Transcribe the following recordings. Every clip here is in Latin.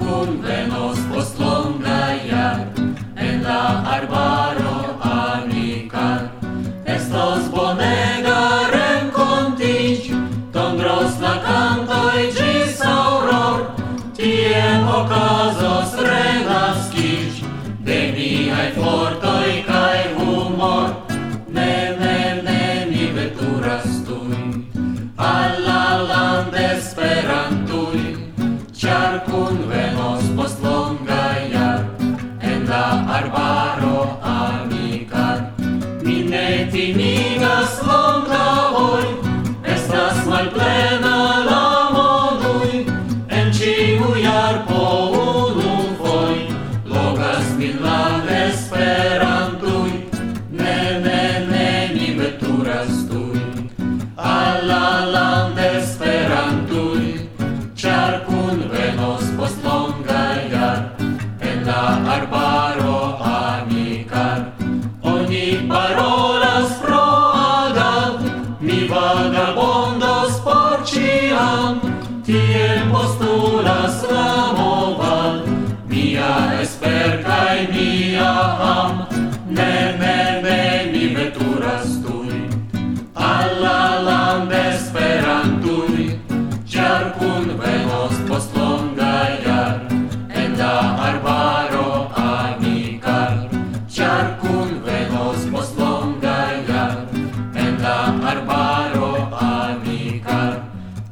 kunvenos post longa jar en la arbaro amical. Estos bonega renkontiĝ tondros la kantoj ĝis aŭror tie okazos relaskiĝ de niaj fortoj kaj humor. Ne ne ne ni veturas tuj al la landespero timigas kontraŭoj estas malplena la monoj en ĉiu jar po unu foj logas min la esperantuj ne ne ne mi veturas tuj al la land esperantuj ĉar kunvenos post longa jar en la arbaro amikar oni paro abondos por ciam, tie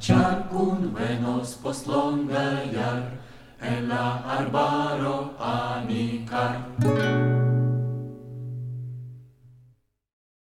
Char kun venos post longa iar en la arbaro amicar.